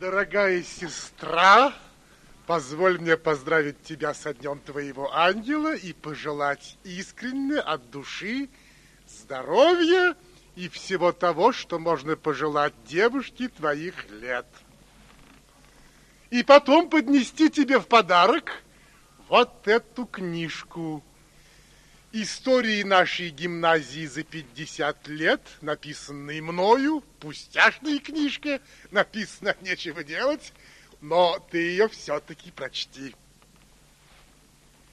Дорогая сестра, позволь мне поздравить тебя со днем твоего ангела и пожелать искренне от души здоровья и всего того, что можно пожелать девушке твоих лет. И потом поднести тебе в подарок вот эту книжку. Истории нашей гимназии за 50 лет, написанные мною, пустяшная книжка, написано нечего делать, но ты ее все-таки прочти.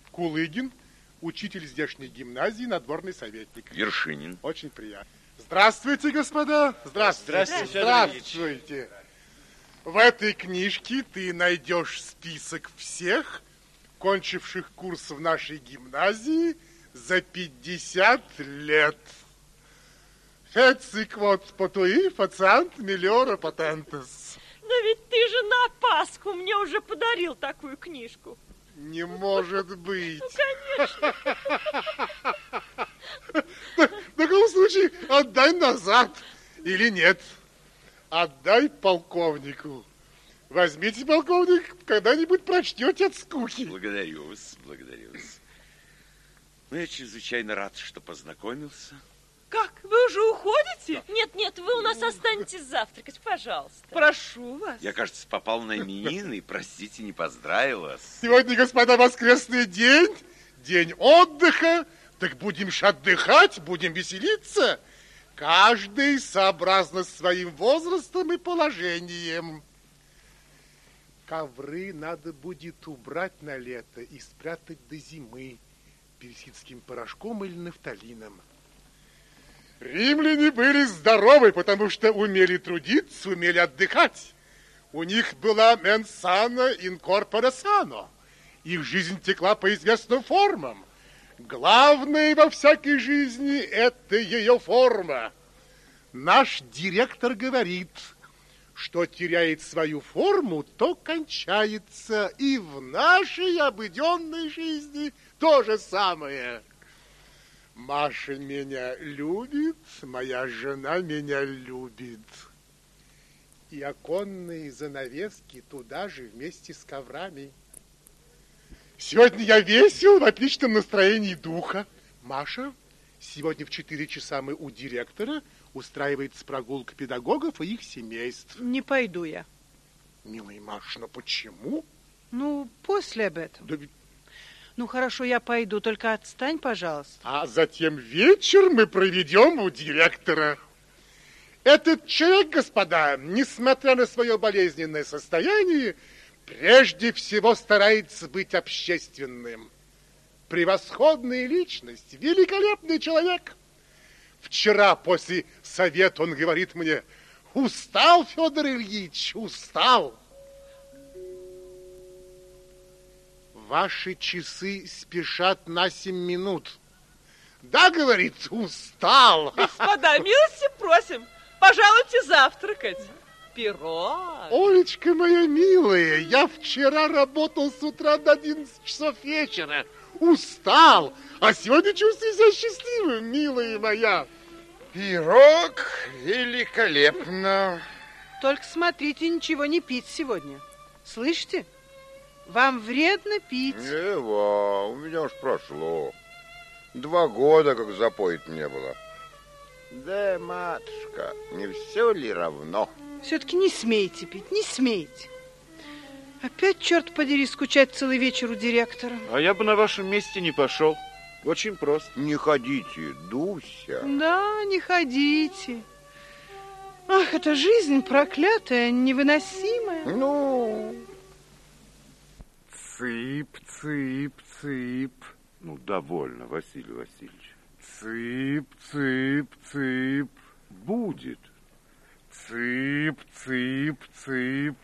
Кулыгин, учитель здешней гимназии, надворный советник. Вершинин. Очень приятно. Здравствуйте, господа. Здравствуйте. Здравствуйте, Здравствуйте. В этой книжке ты найдешь список всех, кончивших курс в нашей гимназии за 50 лет. Фецик вот потуи фациант миллиора патентес. Но ведь ты же на Пасху мне уже подарил такую книжку. Не может быть. Ну, конечно. В таком случае отдай назад. Или нет. Отдай полковнику. Возьмите, полковник, когда-нибудь прочтете от скуки. Благодарю вас, благодарю вас. Ну, я чрезвычайно рад, что познакомился. Как? Вы уже уходите? Нет, нет, вы у нас останетесь завтракать, пожалуйста. Прошу вас. Я, кажется, попал на именины, и, простите, не поздравил вас. Сегодня, господа, воскресный день, день отдыха. Так будем ж отдыхать, будем веселиться. Каждый сообразно своим возрастом и положением. Ковры надо будет убрать на лето и спрятать до зимы персидским порошком или нафталином. Римляне были здоровы, потому что умели трудиться, умели отдыхать. У них была менсана инкорпора сано. Их жизнь текла по известным формам. Главное во всякой жизни – это ее форма. Наш директор говорит, что теряет свою форму, то кончается. И в нашей обыденной жизни то же самое. Маша меня любит, моя жена меня любит. И оконные занавески туда же вместе с коврами. Сегодня я весел, в отличном настроении духа. Маша, сегодня в 4 часа мы у директора устраивается прогулка педагогов и их семейств. Не пойду я. Милая Маша, но почему? Ну, после об этом. Да ведь Ну, хорошо, я пойду, только отстань, пожалуйста. А затем вечер мы проведем у директора. Этот человек, господа, несмотря на свое болезненное состояние, прежде всего старается быть общественным. Превосходная личность, великолепный человек. Вчера после совета он говорит мне, устал, Федор Ильич, устал. Ваши часы спешат на семь минут. Да, говорит, устал. Господа, милости просим, пожалуйте завтракать. Пирог. Олечка моя милая, я вчера работал с утра до 11 часов вечера. Устал, а сегодня чувствую себя счастливым, милая моя. Пирог великолепно. Только смотрите, ничего не пить сегодня. Слышите? Вам вредно пить. Ева, у меня уж прошло. Два года, как запоет не было. Да, матушка, не все ли равно? Все-таки не смейте пить, не смейте. Опять, черт подери, скучать целый вечер у директора. А я бы на вашем месте не пошел. Очень просто. Не ходите, Дуся. Да, не ходите. Ах, эта жизнь проклятая, невыносимая. Ну, Цып, цып, цып, Ну, довольно, Василий Васильевич. цып, цып, цып, Будет. цып, цып, цып.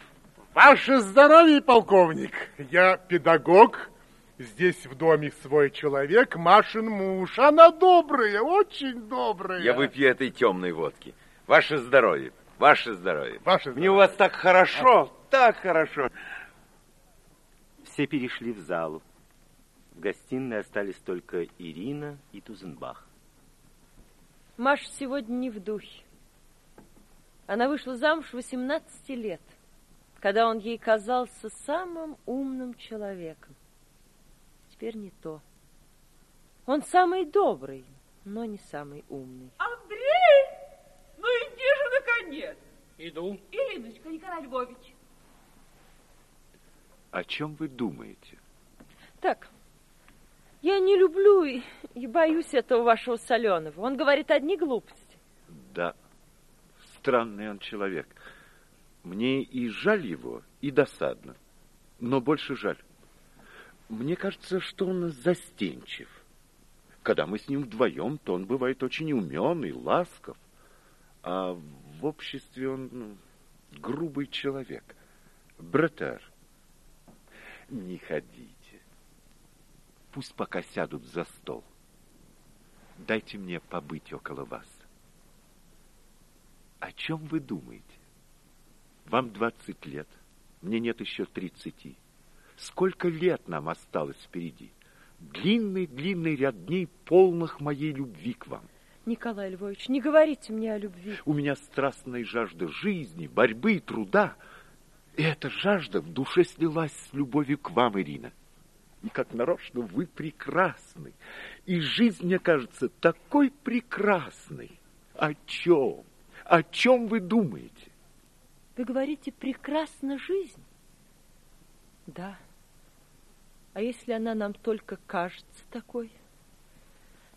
Ваше здоровье, полковник. Я педагог. Здесь в доме свой человек, Машин муж. Она добрая, очень добрая. Я выпью этой темной водки. Ваше здоровье, ваше здоровье. Ваше Мне у вас так хорошо, так хорошо. Все перешли в залу. В гостиной остались только Ирина и Тузенбах. Маша сегодня не в духе. Она вышла замуж 18 лет. Когда он ей казался самым умным человеком. Теперь не то. Он самый добрый, но не самый умный. Андрей! Ну иди же, наконец! Иду. Ириночка, Николай Львович. О чем вы думаете? Так, я не люблю и, и боюсь этого вашего соленого. Он говорит одни глупости. Да, странный он человек. Мне и жаль его, и досадно. Но больше жаль. Мне кажется, что он застенчив. Когда мы с ним вдвоем, то он бывает очень умен и ласков. А в обществе он ну, грубый человек. Бретер, не ходите. Пусть пока сядут за стол. Дайте мне побыть около вас. О чем вы думаете? Вам двадцать лет, мне нет еще тридцати. Сколько лет нам осталось впереди? Длинный-длинный ряд дней, полных моей любви к вам. Николай Львович, не говорите мне о любви. У меня страстная жажда жизни, борьбы и труда. И эта жажда в душе слилась с любовью к вам, Ирина. И как нарочно вы прекрасны. И жизнь, мне кажется, такой прекрасной. О чем? О чем вы думаете? Вы говорите, прекрасна жизнь? Да. А если она нам только кажется такой?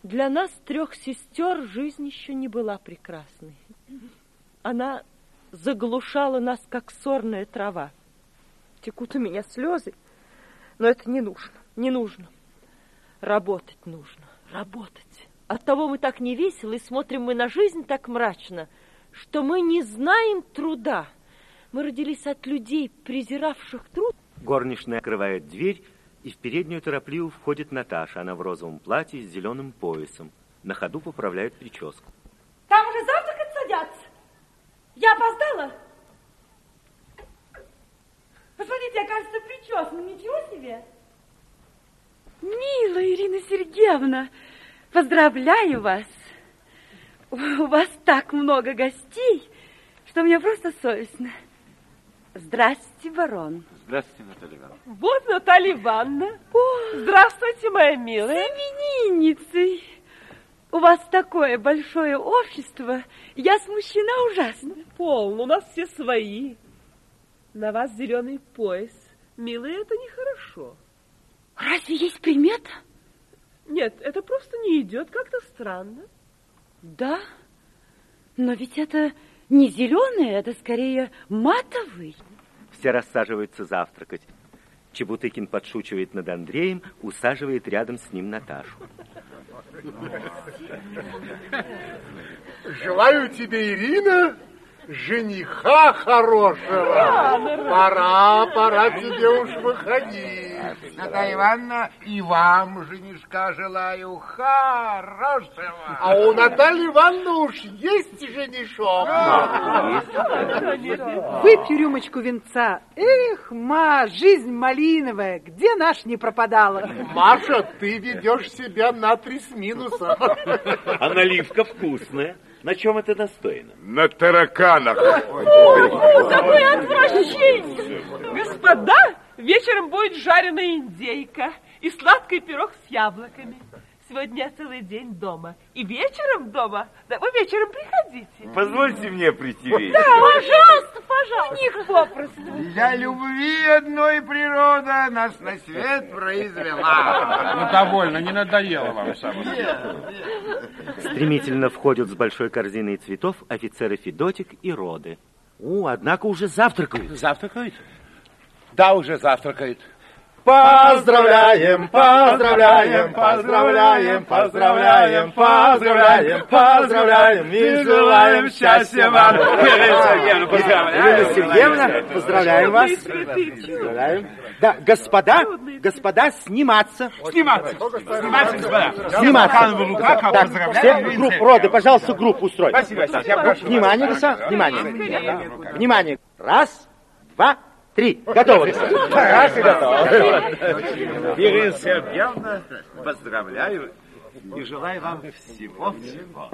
Для нас, трех сестер, жизнь еще не была прекрасной. Она заглушала нас, как сорная трава. Текут у меня слезы, но это не нужно, не нужно. Работать нужно, работать. Оттого мы так не весело и смотрим мы на жизнь так мрачно, что мы не знаем труда. Мы родились от людей, презиравших труд. Горничная открывает дверь, и в переднюю торопливо входит Наташа. Она в розовом платье с зеленым поясом. На ходу поправляет прическу. Там уже завтракать садятся. Я опоздала? Посмотрите, я, кажется, причесана. Ничего себе. Милая Ирина Сергеевна, поздравляю вас. У вас так много гостей, что мне просто совестно. Здравствуйте, барон. Здравствуйте, Наталья Ивановна. Вот Наталья Ивановна. Здравствуйте, моя милая. С именинницей. У вас такое большое общество. Я смущена ужасно. Полно, у нас все свои. На вас зеленый пояс. Милая, это нехорошо. Разве есть примета? Нет, это просто не идет, как-то странно. Да, но ведь это не зеленый, это скорее матовый. Все рассаживаются завтракать. Чебутыкин подшучивает над Андреем, усаживает рядом с ним Наташу. Желаю тебе, Ирина, жениха хорошего. Пора, пора тебе уж выходить. Наталья Ивановна, и вам, женишка, желаю хорошего. А у Натальи Ивановны уж есть женишок. Выпью рюмочку венца. Эх, ма, жизнь малиновая, где наш не пропадала? Маша, ты ведешь себя на три с минусом. А наливка вкусная. На чем это настояно? На тараканах. Какое отвращение! Господа, вечером будет жареная индейка и сладкий пирог с яблоками. Сегодня я целый день дома. И вечером дома. Да, вы вечером приходите. Позвольте мне прийти вечером. Да, пожалуйста, пожалуйста. У них попросту. Для любви одной природа нас на свет произвела. Ну, довольно, не надоело вам самое. Стремительно входят с большой корзиной цветов офицеры Федотик и Роды. О, однако уже завтракают. Завтракают? Да, уже завтракает. Поздравляем, поздравляем, поздравляем, поздравляем, поздравляем, поздравляем и желаем счастья вам. Ирина Сергеевна, поздравляем вас. Поздравляем. Да, господа, господа, сниматься. Сниматься. Сниматься, господа. Сниматься. Так, все, групп, роды, пожалуйста, группу устроить. Спасибо, Спасибо. Я прошу. Внимание, господа, внимание. Внимание. Раз, два, три. Готово. Раз и готово. Ирина Сергеевна, поздравляю и желаю вам всего-всего.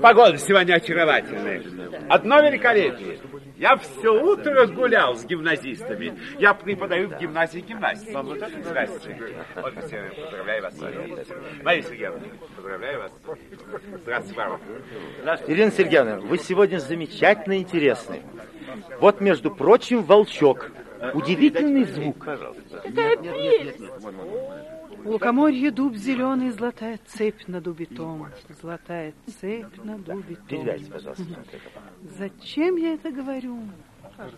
Погода сегодня очаровательная. Одно великолепие. Я все утро гулял с гимназистами. Я преподаю в гимназии гимнастику. Здравствуйте. Ольга Сергеевна, поздравляю вас. Мария Сергеевна, поздравляю вас. Здравствуйте, Варвара. Ирина Сергеевна, вы сегодня замечательно интересны. Вот, между прочим, волчок. Удивительный звук. Какая прелесть! У лукоморья дуб зеленый, золотая цепь на дубе том. Золотая цепь на дубе том. Передайте, пожалуйста. Зачем я это говорю?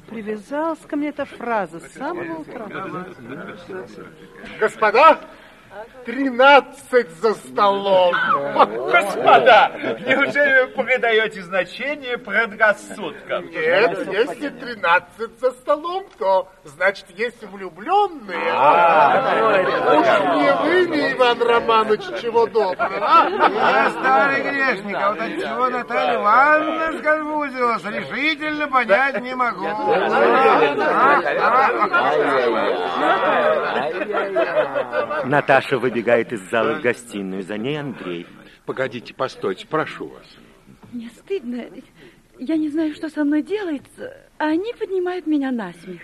Привязалась ко мне эта фраза с самого утра. Господа, тринадцать за столом. Господа, неужели вы придаете значение предрассудкам? Нет, если тринадцать за столом, то значит есть влюбленные. А, Уж не вы ли, Иван Романович, чего доброго? Я старый грешник, а вот от чего Наталья Ивановна сконфузилась, решительно понять не могу. Наташа выбегает из зала в гостиную. За ней Андрей. Погодите, постойте, прошу вас. Мне стыдно. Я не знаю, что со мной делается, а они поднимают меня на смех.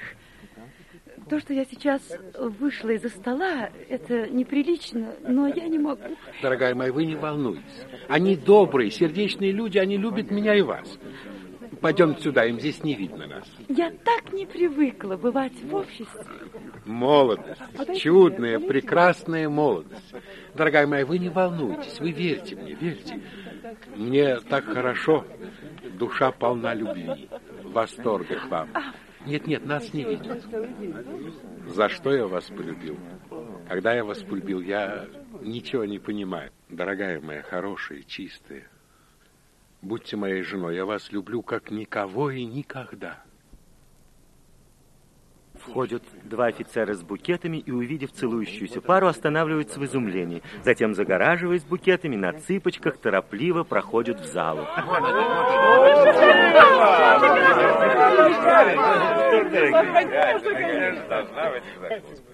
То, что я сейчас вышла из-за стола, это неприлично, но я не могу. Дорогая моя, вы не волнуйтесь. Они добрые, сердечные люди, они любят меня и вас. Пойдемте сюда, им здесь не видно нас. Я так не привыкла бывать в обществе. Молодость, чудная, прекрасная молодость. Дорогая моя, вы не волнуйтесь, вы верьте мне, верьте. Мне так хорошо, душа полна любви, восторга к вам. Нет, нет, нас не видят. За что я вас полюбил? Когда я вас полюбил, я ничего не понимаю. Дорогая моя, хорошая, чистая, будьте моей женой, я вас люблю как никого и никогда. Входят два офицера с букетами и, увидев целующуюся пару, останавливаются в изумлении. Затем, загораживаясь букетами, на цыпочках торопливо проходят в залу. Должна быть